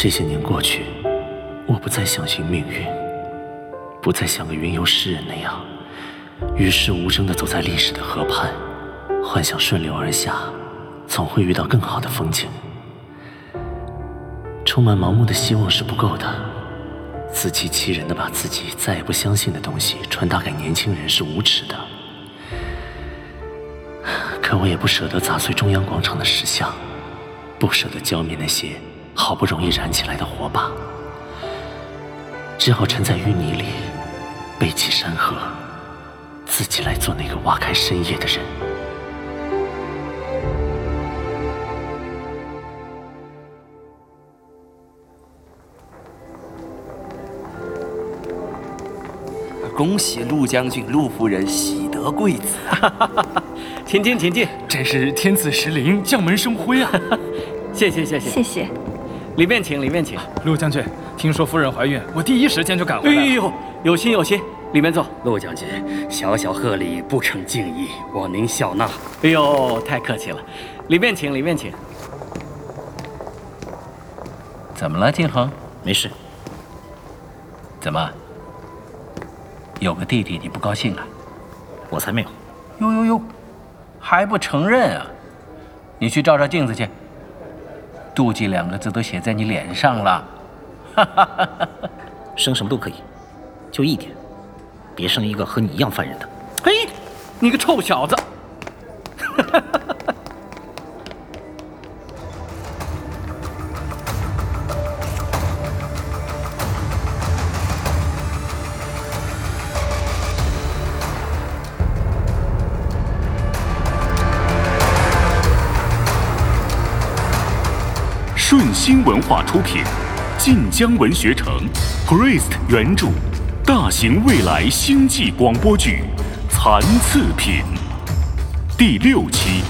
这些年过去，我不再相信命运，不再像个云游诗人那样，与世无争地走在历史的河畔，幻想顺流而下，总会遇到更好的风景。充满盲目的希望是不够的，自欺欺人的把自己再也不相信的东西传达给年轻人是无耻的。可我也不舍得砸碎中央广场的石像，不舍得浇灭那些。好不容易燃起来的火把，只好沉在淤泥里，背起山河，自己来做那个挖开深夜的人。恭喜陆将军、陆夫人喜得贵子！请进，请进，真是天赐石灵，将门生辉啊！谢谢，谢谢，谢谢。里面请，里面请。陆将军，听说夫人怀孕，我第一时间就赶回来。哎呦，有心有心，里面坐。陆将军，小小贺礼不成敬意，望您笑纳。哎呦，太客气了，里面请，里面请。怎么了，金恒？没事。怎么，有个弟弟你不高兴啊？我才没有。呦呦呦，还不承认啊？你去照照镜子去。妒忌两个字都写在你脸上了，生什么都可以，就一点，别生一个和你一样烦人的。嘿，你个臭小子！顺新文化出品，晋江文学城，Priest 原著，大型未来星际广播剧《残次品》第六期。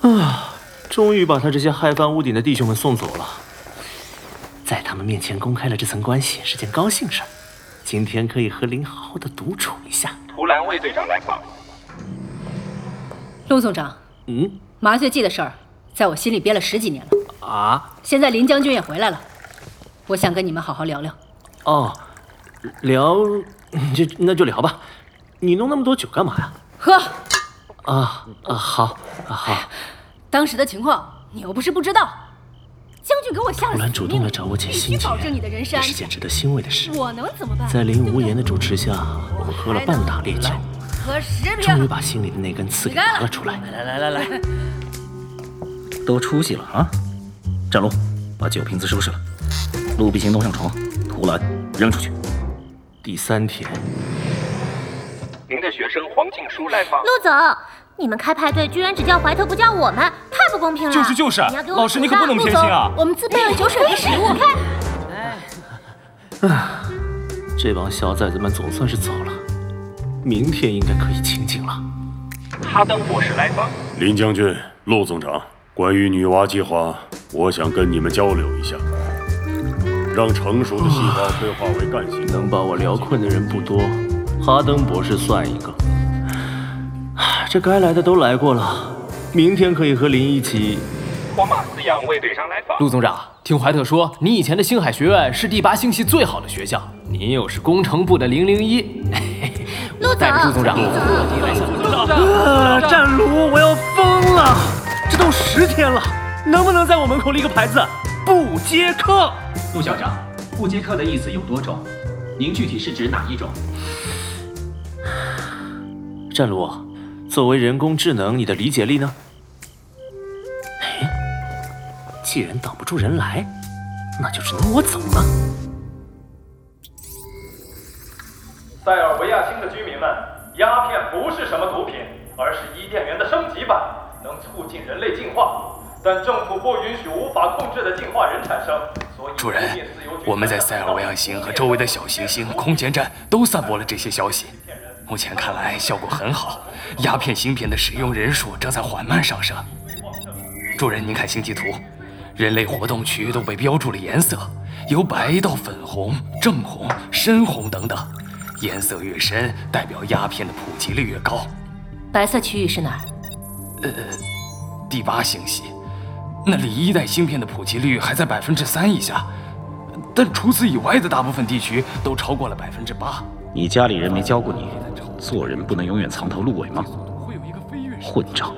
啊，终于把他这些嗨翻屋顶的弟兄们送走了，在他们面前公开了这层关系是件高兴事儿。今天可以和林好好的独处一下。图兰卫队长来访。陆总长，嗯，麻醉剂的事儿，在我心里憋了十几年了。啊？现在林将军也回来了，我想跟你们好好聊聊。哦，聊，就那就聊吧。你弄那么多酒干嘛呀？喝。啊啊好啊好。当时的情况你又不是不知道。将军给我下了突然主动来找我解心结，也是件值得欣慰的事。我能怎么办？在林无言的主持下，我们喝了半打烈酒，喝十瓶，终于把心里的那根刺给拔了出来。来来来来来，都出息了啊！站路，把酒瓶子收拾了。陆必行弄上床，图兰扔出去。第三天，您的学生黄静书来访。陆总。你们开派对居然只叫怀特不叫我们，太不公平了！就是就是，老师你可不能偏心啊！我们自备了酒水和食物，看。哎，这帮小崽子们总算是走了，明天应该可以清静了。哈登博士来访。林将军、陆总长，关于女娲计划，我想跟你们交流一下。让成熟的细胞退化为干细胞。能把我聊困的人不多，哈登博士算一个。这该来的都来过了，明天可以和林一起。我马斯杨卫队长来访。陆总长，听怀特说，你以前的星海学院是第八星系最好的学校，您又是工程部的零零一。陆总，带着陆总长。啊！战卢，我要疯了！这都十天了，能不能在我门口立个牌子，不接客？陆校长，不接客的意思有多种，您具体是指哪一种？战卢。作为人工智能，你的理解力呢？哎，既然挡不住人来，那就只能我走了。塞尔维亚星的居民们，鸦片不是什么毒品，而是伊甸园的升级版，能促进人类进化。但政府不允许无法控制的进化人产生，所以主人，我们在塞尔维亚星和周围的小行星、空间站都散播了这些消息。目前看来效果很好，鸦片芯片的使用人数正在缓慢上升。主人，您看星际图，人类活动区都被标注了颜色，由白到粉红、正红、深红等等，颜色越深，代表鸦片的普及率越高。白色区域是哪儿？呃，第八星系，那里一代芯片的普及率还在百分之三以下，但除此以外的大部分地区都超过了百分之八。你家里人没教过你，做人不能永远藏头露尾吗？混账！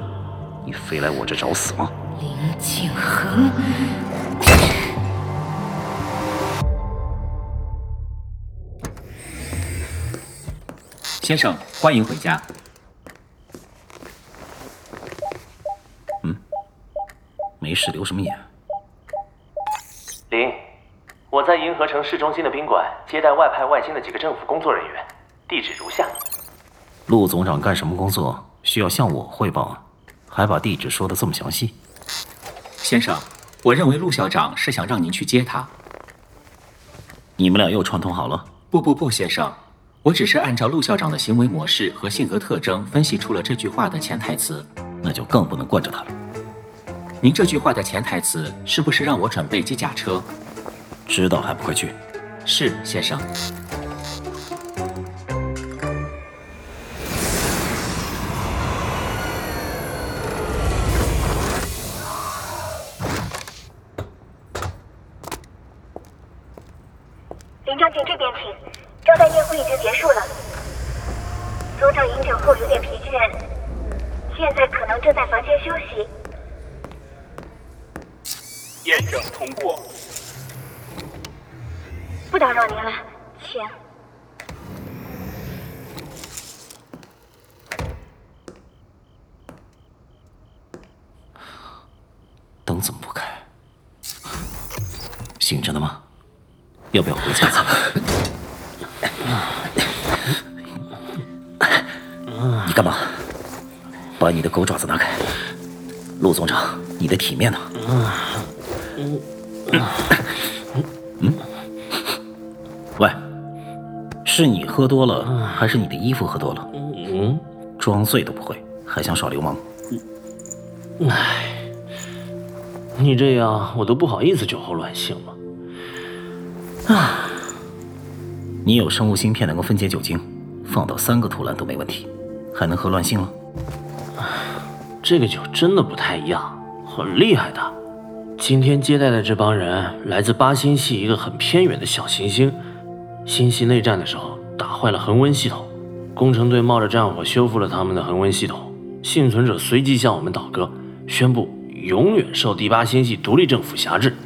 你非来我这找死吗？林静恒。先生，欢迎回家。嗯，没事，留什么眼？林，我在银河城市中心的宾馆接待外派外星的几个政府工作人员，地址如下。陆总长干什么工作？需要向我汇报，还把地址说的这么详细。先生，我认为陆校长是想让您去接他。你们俩又串通好了？不不不，先生。我只是按照陆校长的行为模式和性格特征分析出了这句话的潜台词，那就更不能惯着他了。您这句话的潜台词是不是让我准备机甲车？知道还不快去？是，先生。体面呢？嗯？喂，是你喝多了，还是你的衣服喝多了？嗯？装醉都不会，还想耍流氓？唉，你这样我都不好意思酒后乱性了。啊！你有生物芯片能够分解酒精，放到三个图兰都没问题，还能喝乱性了？这个酒真的不太一样，很厉害的。今天接待的这帮人来自八星系一个很偏远的小行星，星系内战的时候打坏了恒温系统，工程队冒着战火修复了他们的恒温系统，幸存者随即向我们倒戈，宣布永远受第八星系独立政府辖制。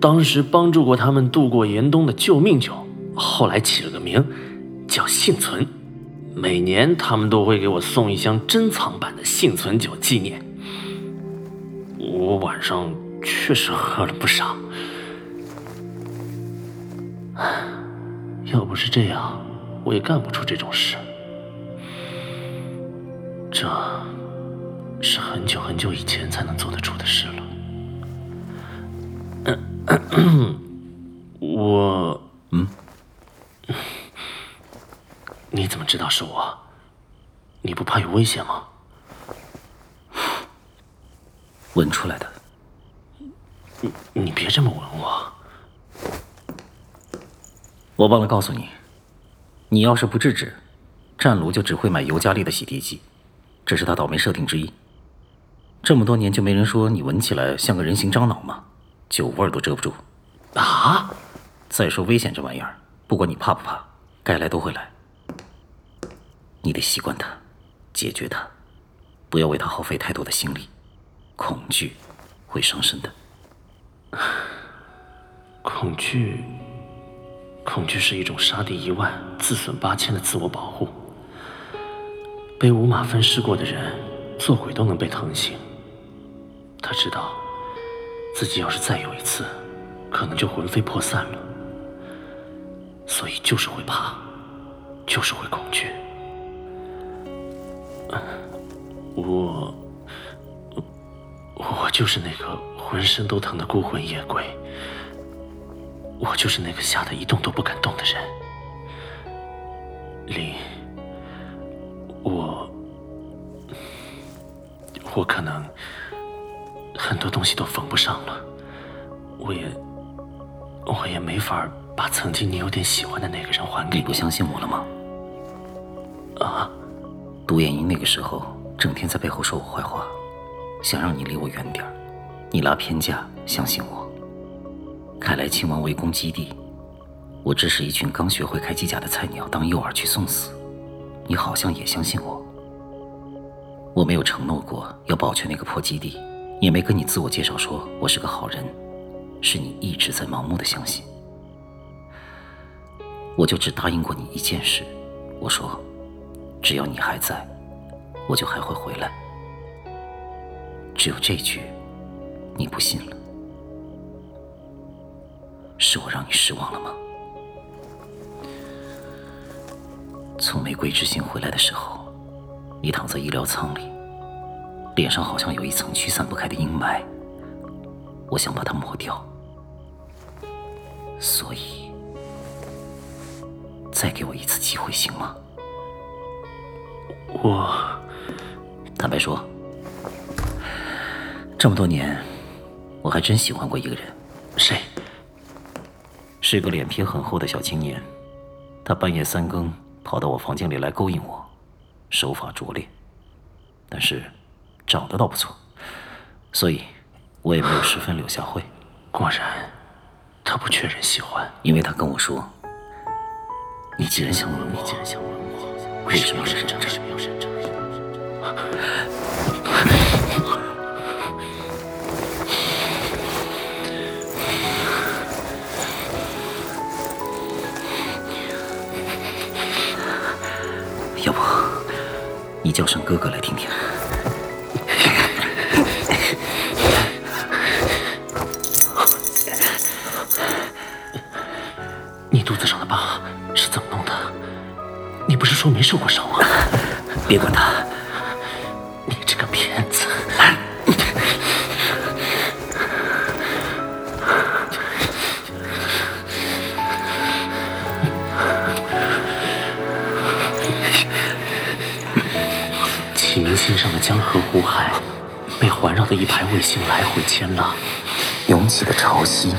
当时帮助过他们度过严冬的救命酒。后来起了个名，叫幸存。每年他们都会给我送一箱珍藏版的幸存酒纪念。我晚上确实喝了不少。要不是这样，我也干不出这种事。这是很久很久以前才能做得出的事了。我嗯。你怎么知道是我？你不怕有危险吗？闻出来的。你你别这么闻我。我忘了告诉你，你要是不制止，战卢就只会买尤加利的洗涤剂，这是他倒霉设定之一。这么多年就没人说你闻起来像个人形樟脑吗？酒味都遮不住。啊！再说危险这玩意儿，不管你怕不怕，该来都会来。你得习惯它，解决它，不要为它耗费太多的心力。恐惧会伤身的。恐惧，恐惧是一种杀敌一万，自损八千的自我保护。被五马分尸过的人，做鬼都能被疼醒。他知道，自己要是再有一次，可能就魂飞魄散了。所以就是会怕，就是会恐惧。我，我就是那个浑身都疼的孤魂野鬼，我就是那个吓得一动都不敢动的人。林，我，我可能很多东西都缝不上了，我也，我也没法把曾经你有点喜欢的那个人还给你。你不相信我了吗？啊？独眼鹰那个时候整天在背后说我坏话，想让你离我远点。你拉偏架，相信我。看来亲王围攻基地，我只是一群刚学会开机甲的菜鸟，当诱饵去送死。你好像也相信我。我没有承诺过要保全那个破基地，也没跟你自我介绍说我是个好人，是你一直在盲目的相信。我就只答应过你一件事，我说，只要你还在，我就还会回来。只有这句，你不信了，是我让你失望了吗？从玫瑰之心回来的时候，你躺在医疗舱里，脸上好像有一层驱散不开的阴霾，我想把它抹掉，所以再给我一次机会行吗？我坦白说，这么多年，我还真喜欢过一个人。谁？是个脸皮很厚的小青年，他半夜三更跑到我房间里来勾引我，手法拙劣，但是长得倒不错，所以我也没有十分柳下惠。果然，他不缺人喜欢，因为他跟我说：“你既然想吻我，既然想吻我，为什么要忍着？叫声哥哥来听听。你肚子上的疤是怎么弄的？你不是说没受过伤吗？别管他，启明星上的江河湖海，被环绕的一排卫星来回牵拉，涌起的潮汐，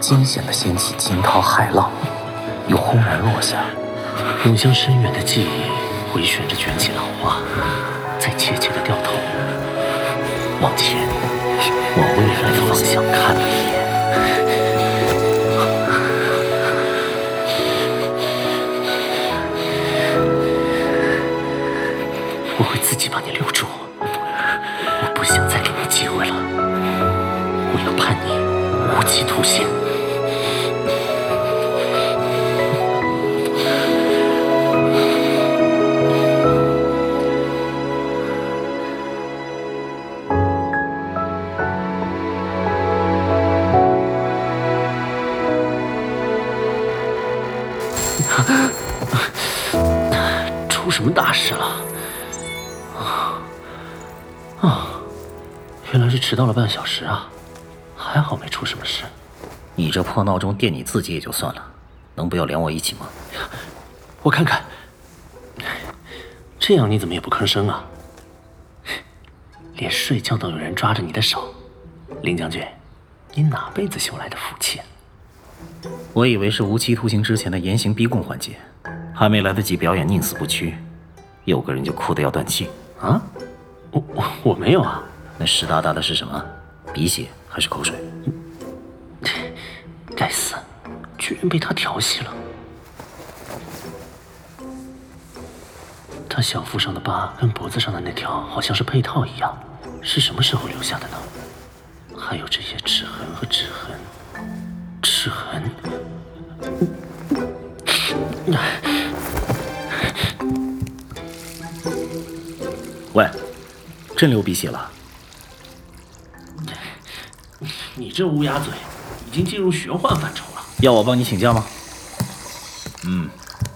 惊险的掀起惊涛骇浪，又轰然落下，涌向深远的记忆，回旋着卷起浪花，再怯怯的掉头，往前，往未来的方向看了一眼。我会自己把你留住，我不想再给你机会了，我要判你无期徒刑。迟到了半小时啊，还好没出什么事。你这破闹钟电你自己也就算了，能不要连我一起吗？我看看，这样你怎么也不吭声啊？连睡觉都有人抓着你的手，林将军，你哪辈子修来的福气？我以为是无期徒刑之前的严刑逼供环节，还没来得及表演宁死不屈，有个人就哭得要断气。啊？我我我没有啊！那湿哒哒的是什么？鼻血还是口水？该死，居然被他调戏了！他小腹上的疤跟脖子上的那条好像是配套一样，是什么时候留下的呢？还有这些齿痕和指痕，齿痕。喂，真流鼻血了？你这乌鸦嘴，已经进入玄幻范畴了。要我帮你请假吗？嗯，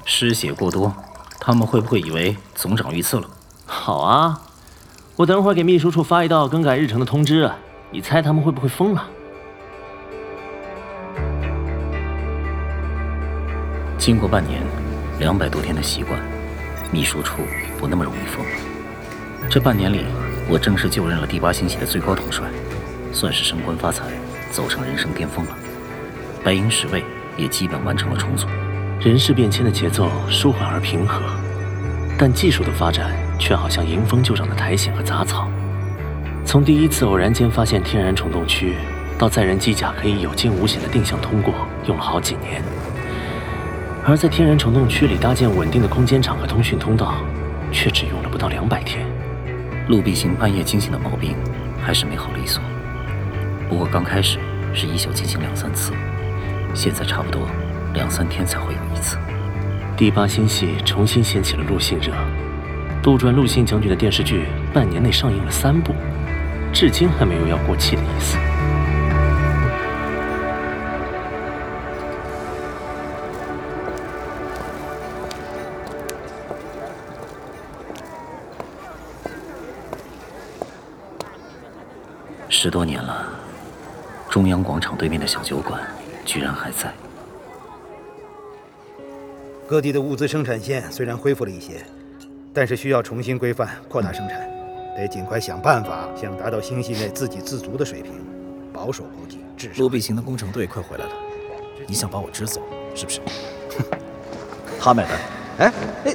失血过多，他们会不会以为总长遇刺了？好啊，我等会儿给秘书处发一道更改日程的通知，你猜他们会不会疯了？经过半年、两百多天的习惯，秘书处不那么容易疯了。这半年里，我正式就任了第八星系的最高统帅，算是升官发财，走上人生巅峰了。白银十位也基本完成了重组。人事变迁的节奏舒缓而平和，但技术的发展却好像迎风就长的苔藓和杂草。从第一次偶然间发现天然虫洞区，到载人机甲可以有惊无险的定向通过，用了好几年；而在天然虫洞区里搭建稳定的空间场和通讯通道，却只用了不到两百天。陆必行半夜惊醒的毛病还是没好利索，不过刚开始是一宿进行两三次，现在差不多两三天才会有一次。第八星系重新掀起了陆信热，杜撰陆信将军的电视剧半年内上映了三部，至今还没有要过气的意思。十多年了，中央广场对面的小酒馆居然还在。各地的物资生产线虽然恢复了一些，但是需要重新规范、扩大生产，得尽快想办法，想达到星系内自给自足的水平。保守估计，至少陆必行的工程队快回来了，你想把我支走，是不是？他买单。哎哎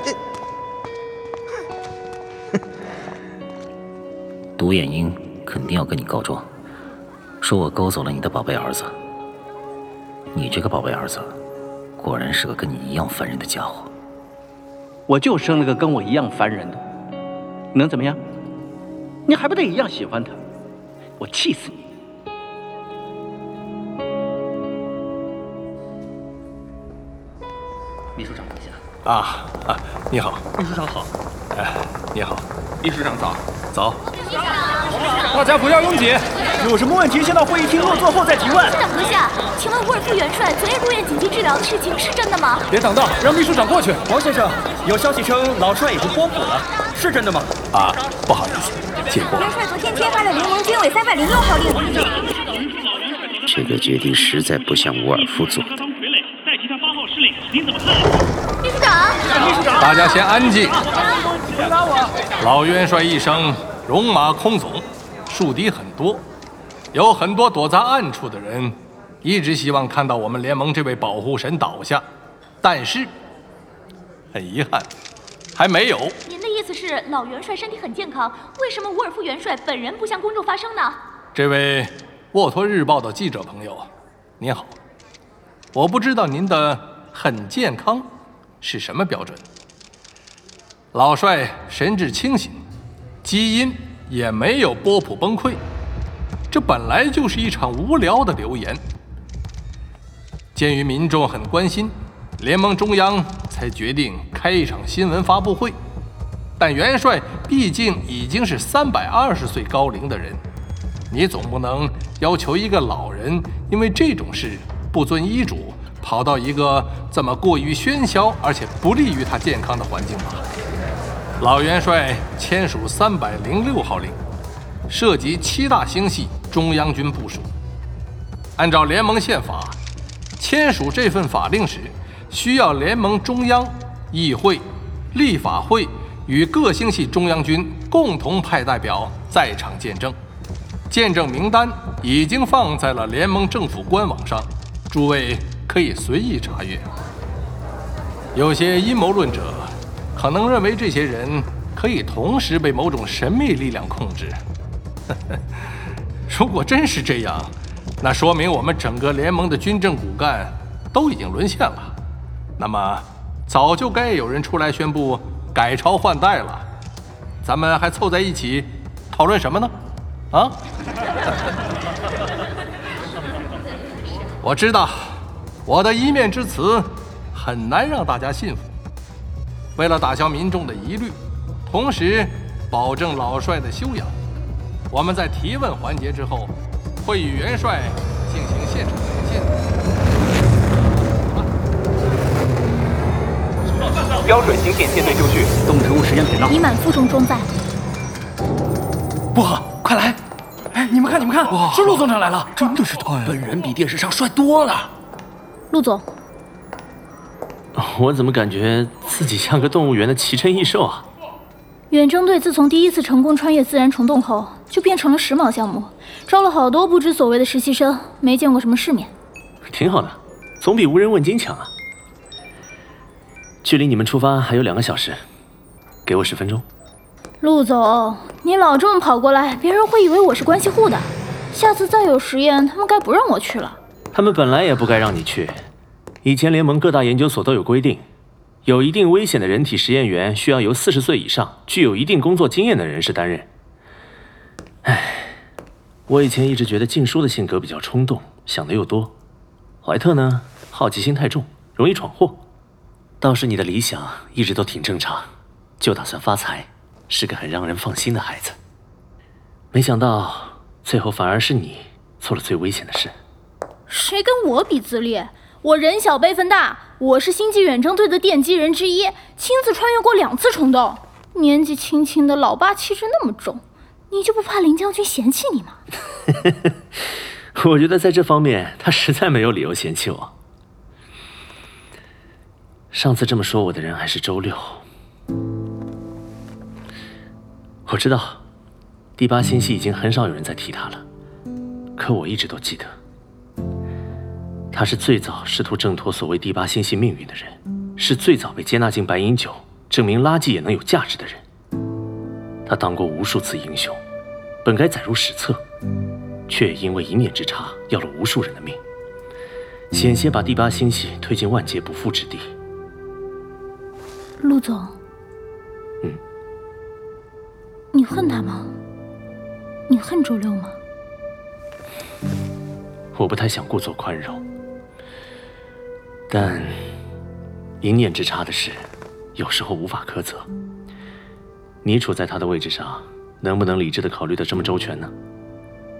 哎！独眼鹰肯定要跟你告状，说我勾走了你的宝贝儿子。你这个宝贝儿子，果然是个跟你一样烦人的家伙。我就生了个跟我一样烦人的，能怎么样？你还不得一样喜欢他？我气死你！秘书长等一下。啊啊！你好，秘书长好。哎，你好，秘书长早。早。大家不要拥挤，有什么问题先到会议厅落座后再提问。长阁下，请问沃尔夫元帅昨夜入院紧急治疗的事情是真的吗？别挡道，让秘书长过去。王先生，有消息称老帅已经光谱了，是真的吗？啊，不好意思，借过。元帅昨天签发了联盟军委三百零六号令。这个决定实在不像沃尔夫做的。代替他八号司令，您怎么看？秘书长，秘书长，大家先安静。别打我！老元帅一生戎马倥偬，树敌很多，有很多躲在暗处的人，一直希望看到我们联盟这位保护神倒下，但是很遗憾，还没有。您的意思是老元帅身体很健康，为什么沃尔夫元帅本人不向公众发声呢？这位沃托日报的记者朋友，您好，我不知道您的很健康是什么标准。老帅神志清醒，基因也没有波普崩溃，这本来就是一场无聊的流言。鉴于民众很关心，联盟中央才决定开一场新闻发布会。但元帅毕竟已经是三百二十岁高龄的人，你总不能要求一个老人因为这种事不遵医嘱，跑到一个这么过于喧嚣而且不利于他健康的环境吧？老元帅签署三百零六号令，涉及七大星系中央军部署。按照联盟宪法，签署这份法令时，需要联盟中央、议会、立法会与各星系中央军共同派代表在场见证。见证名单已经放在了联盟政府官网上，诸位可以随意查阅。有些阴谋论者可能认为这些人可以同时被某种神秘力量控制。如果真是这样，那说明我们整个联盟的军政骨干都已经沦陷了。那么，早就该有人出来宣布改朝换代了。咱们还凑在一起讨论什么呢？啊？我知道，我的一面之词很难让大家信服。为了打消民众的疑虑，同时保证老帅的修养，我们在提问环节之后，会与元帅进行现场连线。标准芯片舰队就绪，动植物实验频道？已满负重装载。哇，快来！哎，你们看，你们看，是陆总长来了，真的是他呀！本人比电视上帅多了。陆总，我怎么感觉自己像个动物园的奇珍异兽啊？远征队自从第一次成功穿越自然虫洞后，就变成了时髦项目，招了好多不知所谓的实习生，没见过什么世面。挺好的，总比无人问津强啊。距离你们出发还有两个小时，给我十分钟。陆总，你老这么跑过来，别人会以为我是关系户的。下次再有实验，他们该不让我去了。他们本来也不该让你去。以前联盟各大研究所都有规定，有一定危险的人体实验员需要由四十岁以上、具有一定工作经验的人士担任。唉，我以前一直觉得静书的性格比较冲动，想的又多。怀特呢，好奇心太重，容易闯祸。倒是你的理想一直都挺正常，就打算发财，是个很让人放心的孩子。没想到最后反而是你做了最危险的事。谁跟我比资历？我人小辈分大，我是星际远征队的奠基人之一，亲自穿越过两次虫洞。年纪轻轻的老爸气质那么重，你就不怕林将军嫌弃你吗？我觉得在这方面，他实在没有理由嫌弃我。上次这么说我的人还是周六。我知道，第八星系已经很少有人在提他了，可我一直都记得。他是最早试图挣脱所谓第八星系命运的人，是最早被接纳进白银九，证明垃圾也能有价值的人。他当过无数次英雄，本该载入史册，却也因为一念之差要了无数人的命，险些把第八星系推进万劫不复之地。陆总，嗯，你恨他吗？你恨周六吗？我不太想故作宽容。但一念之差的事，有时候无法苛责。你处在他的位置上，能不能理智的考虑的这么周全呢？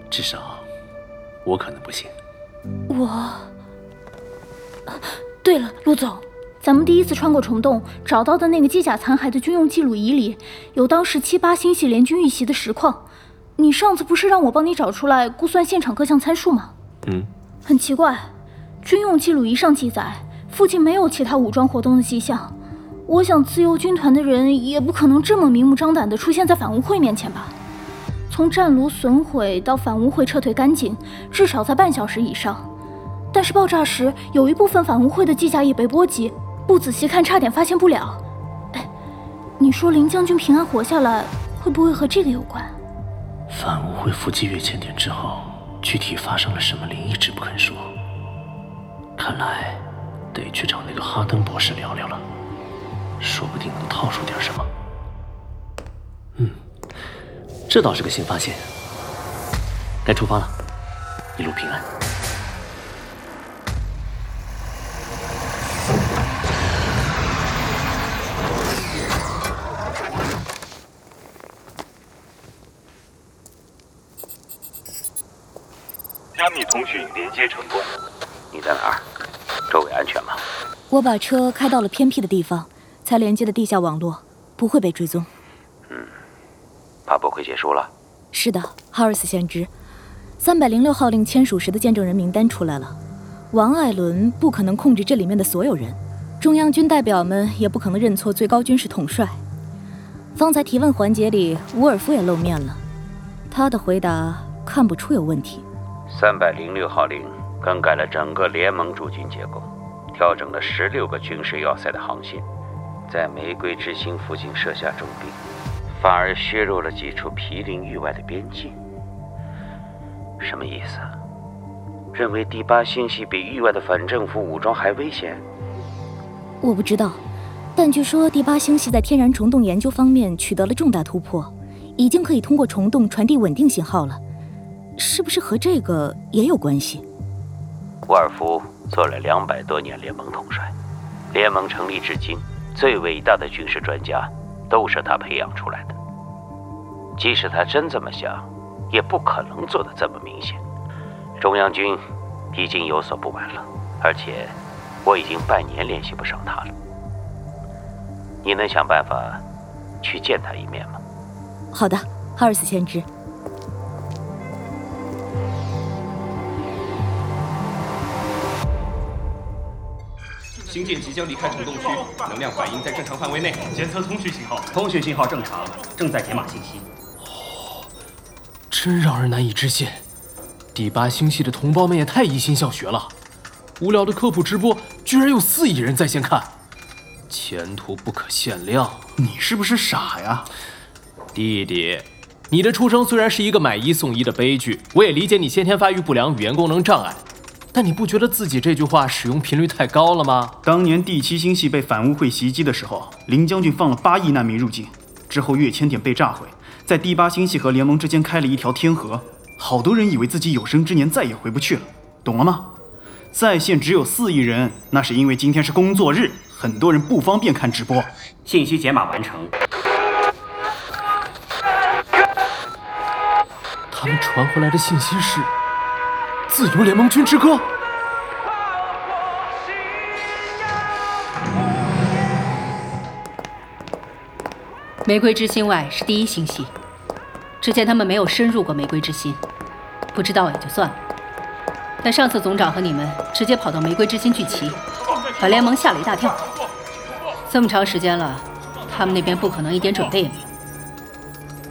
至少，我可能不行。我……对了，陆总，咱们第一次穿过虫洞找到的那个机甲残骸的军用记录仪里，有当时七八星系联军遇袭的实况。你上次不是让我帮你找出来估算现场各项参数吗？嗯。很奇怪。军用记录仪上记载，附近没有其他武装活动的迹象。我想，自由军团的人也不可能这么明目张胆地出现在反乌会面前吧？从战炉损毁到反乌会撤退干净，至少在半小时以上。但是爆炸时，有一部分反乌会的机甲也被波及，不仔细看差点发现不了。哎，你说林将军平安活下来，会不会和这个有关？反乌会伏击跃迁点之后，具体发生了什么，林一直不肯说。看来得去找那个哈登博士聊聊了，说不定能套出点什么。嗯，这倒是个新发现。该出发了，一路平安。加密通讯连接成功。你在哪儿？周围安全吗？我把车开到了偏僻的地方，才连接的地下网络，不会被追踪。嗯，发布会结束了。是的，哈尔斯先知，三百零六号令签署时的见证人名单出来了。王艾伦不可能控制这里面的所有人，中央军代表们也不可能认错最高军事统帅。方才提问环节里，伍尔夫也露面了，他的回答看不出有问题。三百零六号令。更改了整个联盟驻军结构，调整了十六个军事要塞的航线，在玫瑰之星附近设下重兵，反而削弱了几处毗邻域外的边境。什么意思？认为第八星系比域外的反政府武装还危险？我不知道，但据说第八星系在天然虫洞研究方面取得了重大突破，已经可以通过虫洞传递稳定信号了。是不是和这个也有关系？沃尔夫做了两百多年联盟统帅，联盟成立至今，最伟大的军事专家都是他培养出来的。即使他真这么想，也不可能做得这么明显。中央军已经有所不满了，而且我已经半年联系不上他了。你能想办法去见他一面吗？好的，哈尔斯先知。星舰即将离开虫洞区，能量反应在正常范围内。检测通讯信号，通讯信号正常，正在解码信息。哦，真让人难以置信！第八星系的同胞们也太一心向学了，无聊的科普直播居然有四亿人在线看，前途不可限量。你是不是傻呀？弟弟，你的出生虽然是一个买一送一的悲剧，我也理解你先天发育不良、语言功能障碍，但你不觉得自己这句话使用频率太高了吗？当年第七星系被反乌会袭击的时候，林将军放了八亿难民入境，之后月签点被炸毁，在第八星系和联盟之间开了一条天河，好多人以为自己有生之年再也回不去了，懂了吗？在线只有四亿人，那是因为今天是工作日，很多人不方便看直播。信息解码完成。他们传回来的信息是《自由联盟军之歌》。玫瑰之心外是第一星系，之前他们没有深入过玫瑰之心，不知道也就算了。但上次总长和你们直接跑到玫瑰之心聚齐，把联盟吓了一大跳。这么长时间了，他们那边不可能一点准备也没有。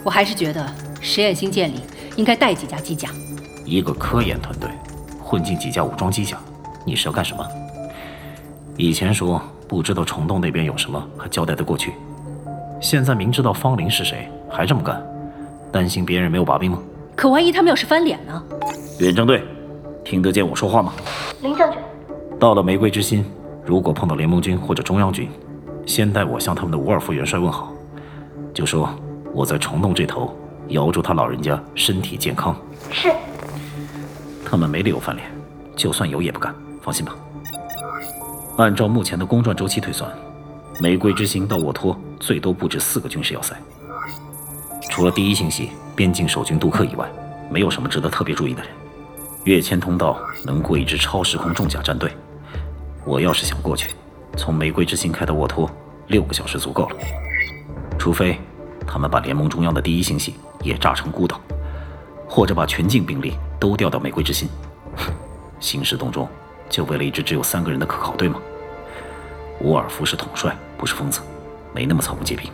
我还是觉得实验星舰里应该带几架机甲。一个科研团队混进几架武装机甲，你是要干什么？以前说不知道虫洞那边有什么，还交代得过去。现在明知道方林是谁，还这么干，担心别人没有把柄吗？可万一他们要是翻脸呢？远征队，听得见我说话吗？林将军，到了玫瑰之心，如果碰到联盟军或者中央军，先代我向他们的伍尔夫元帅问好，就说我在虫洞这头，遥祝他老人家身体健康。是。他们没理由翻脸，就算有也不干，放心吧。按照目前的公转周期推算，玫瑰之星到沃托最多布置四个军事要塞。除了第一星系边境守军杜克以外，没有什么值得特别注意的人。跃迁通道能过一支超时空重甲战队，我要是想过去，从玫瑰之星开到沃托，六个小时足够了。除非他们把联盟中央的第一星系也炸成孤岛，或者把全境兵力都调到玫瑰之心。兴师动众，就为了一支只有三个人的科考队吗？伍尔夫是统帅，不是疯子，没那么草木皆兵。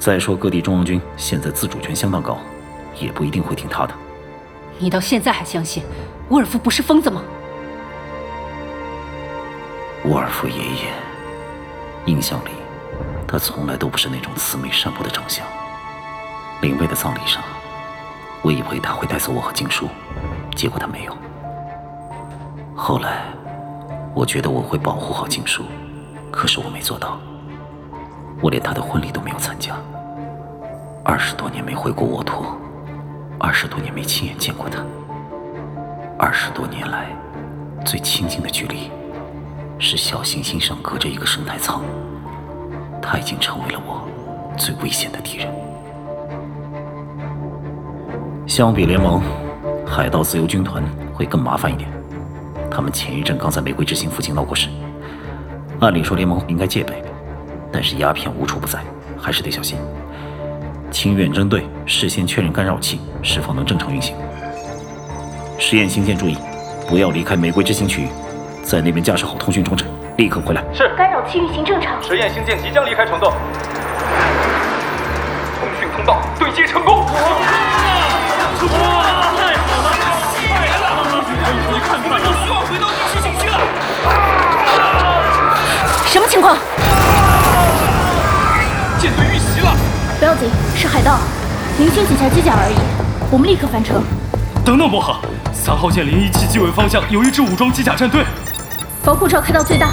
再说各地中央军现在自主权相当高，也不一定会听他的。你到现在还相信伍尔夫不是疯子吗？伍尔夫爷爷，印象里，他从来都不是那种慈眉善目的长相。林薇的葬礼上，我以为他会带走我和静书，结果他没有。后来，我觉得我会保护好静书，可是我没做到。我连他的婚礼都没有参加。二十多年没回过沃托，二十多年没亲眼见过他。二十多年来，最亲近的距离，是小行星上隔着一个生态舱。他已经成为了我最危险的敌人。相比联盟，海盗自由军团会更麻烦一点。他们前一阵刚在玫瑰之星附近闹过事，按理说联盟应该戒备，但是鸦片无处不在，还是得小心。请远征队事先确认干扰器是否能正常运行。实验星舰注意，不要离开玫瑰之星区域，在那边架设好通讯装置，立刻回来。是。干扰器运行正常。实验星舰即将离开虫洞，通讯通道对接成功。你看看，我希望回到第七星区了。什么情况？舰队遇袭了。不要紧，是海盗，零星几下机甲而已，我们立刻翻车。等等，薄荷，三号舰零一七机尾方向有一支武装机甲战队，防护罩开到最大。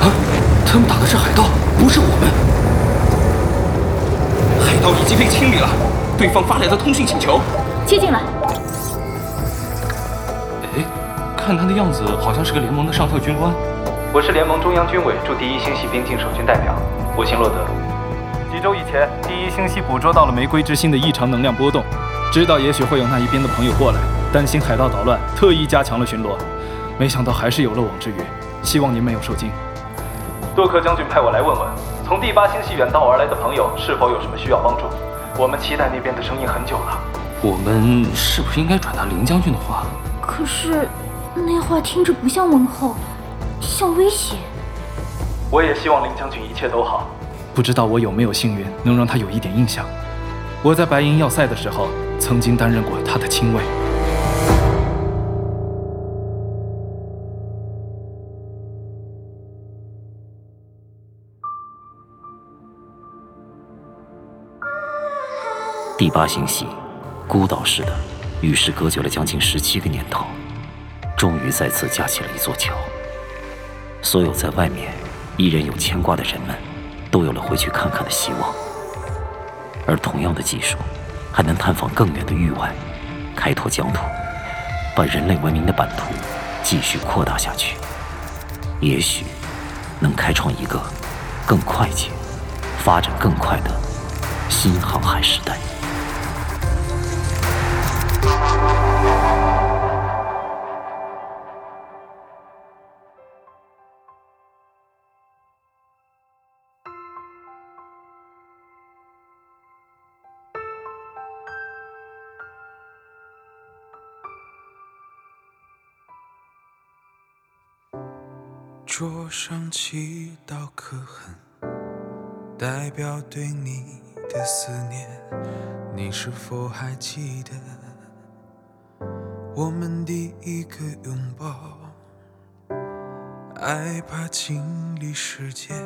啊，他们打的是海盗，不是我们。海盗已经被清理了，对方发来的通讯请求，接进来。哎，看他的样子，好像是个联盟的上校军官。我是联盟中央军委驻第一星系边境守军代表，我姓洛德。几周以前，第一星系捕捉到了玫瑰之心的异常能量波动，知道也许会有那一边的朋友过来，担心海盗捣乱，特意加强了巡逻。没想到还是有漏网之鱼，希望您没有受惊。洛克将军派我来问问，从第八星系远道而来的朋友是否有什么需要帮助？我们期待那边的声音很久了。我们是不是应该转达林将军的话？可是，那话听着不像问候。像威胁。我也希望林将军一切都好。不知道我有没有幸运能让他有一点印象。我在白银要塞的时候，曾经担任过他的亲卫。第八星系，孤岛似的与世隔绝了将近十七个年头，终于再次架起了一座桥。所有在外面依然有牵挂的人们，都有了回去看看的希望。而同样的技术，还能探访更远的域外，开拓疆土，把人类文明的版图继续扩大下去。也许，能开创一个更快捷、发展更快的新航海时代。上七道刻痕，代表对你的思念。你是否还记得我们第一个拥抱？害怕经历时间，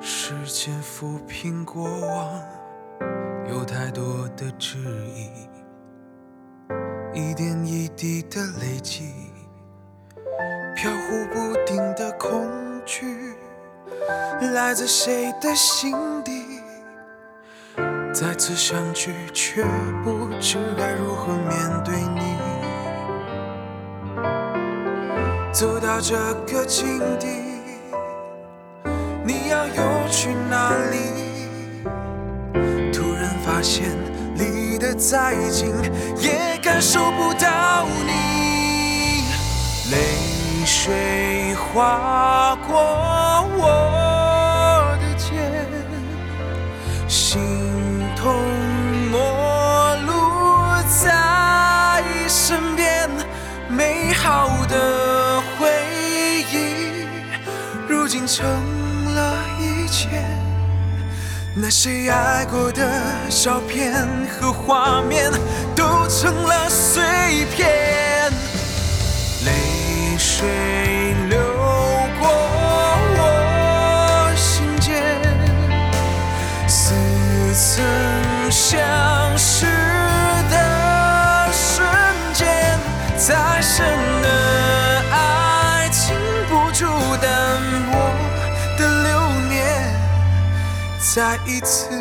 时间抚平过往，有太多的质疑，一点一滴的累积。飘忽不定的恐惧，来自谁的心底？再次相聚，却不知该如何面对你。走到这个境地，你要又去哪里？突然发现，离得再近，也感受不到你。泪。水划过我的肩，心痛陌路在身边，美好的回忆如今成了一切。那些爱过的照片和画面都成了碎片。泪。水流过我心间，似曾相识的瞬间，再深的爱禁不住淡薄的流年，再一次。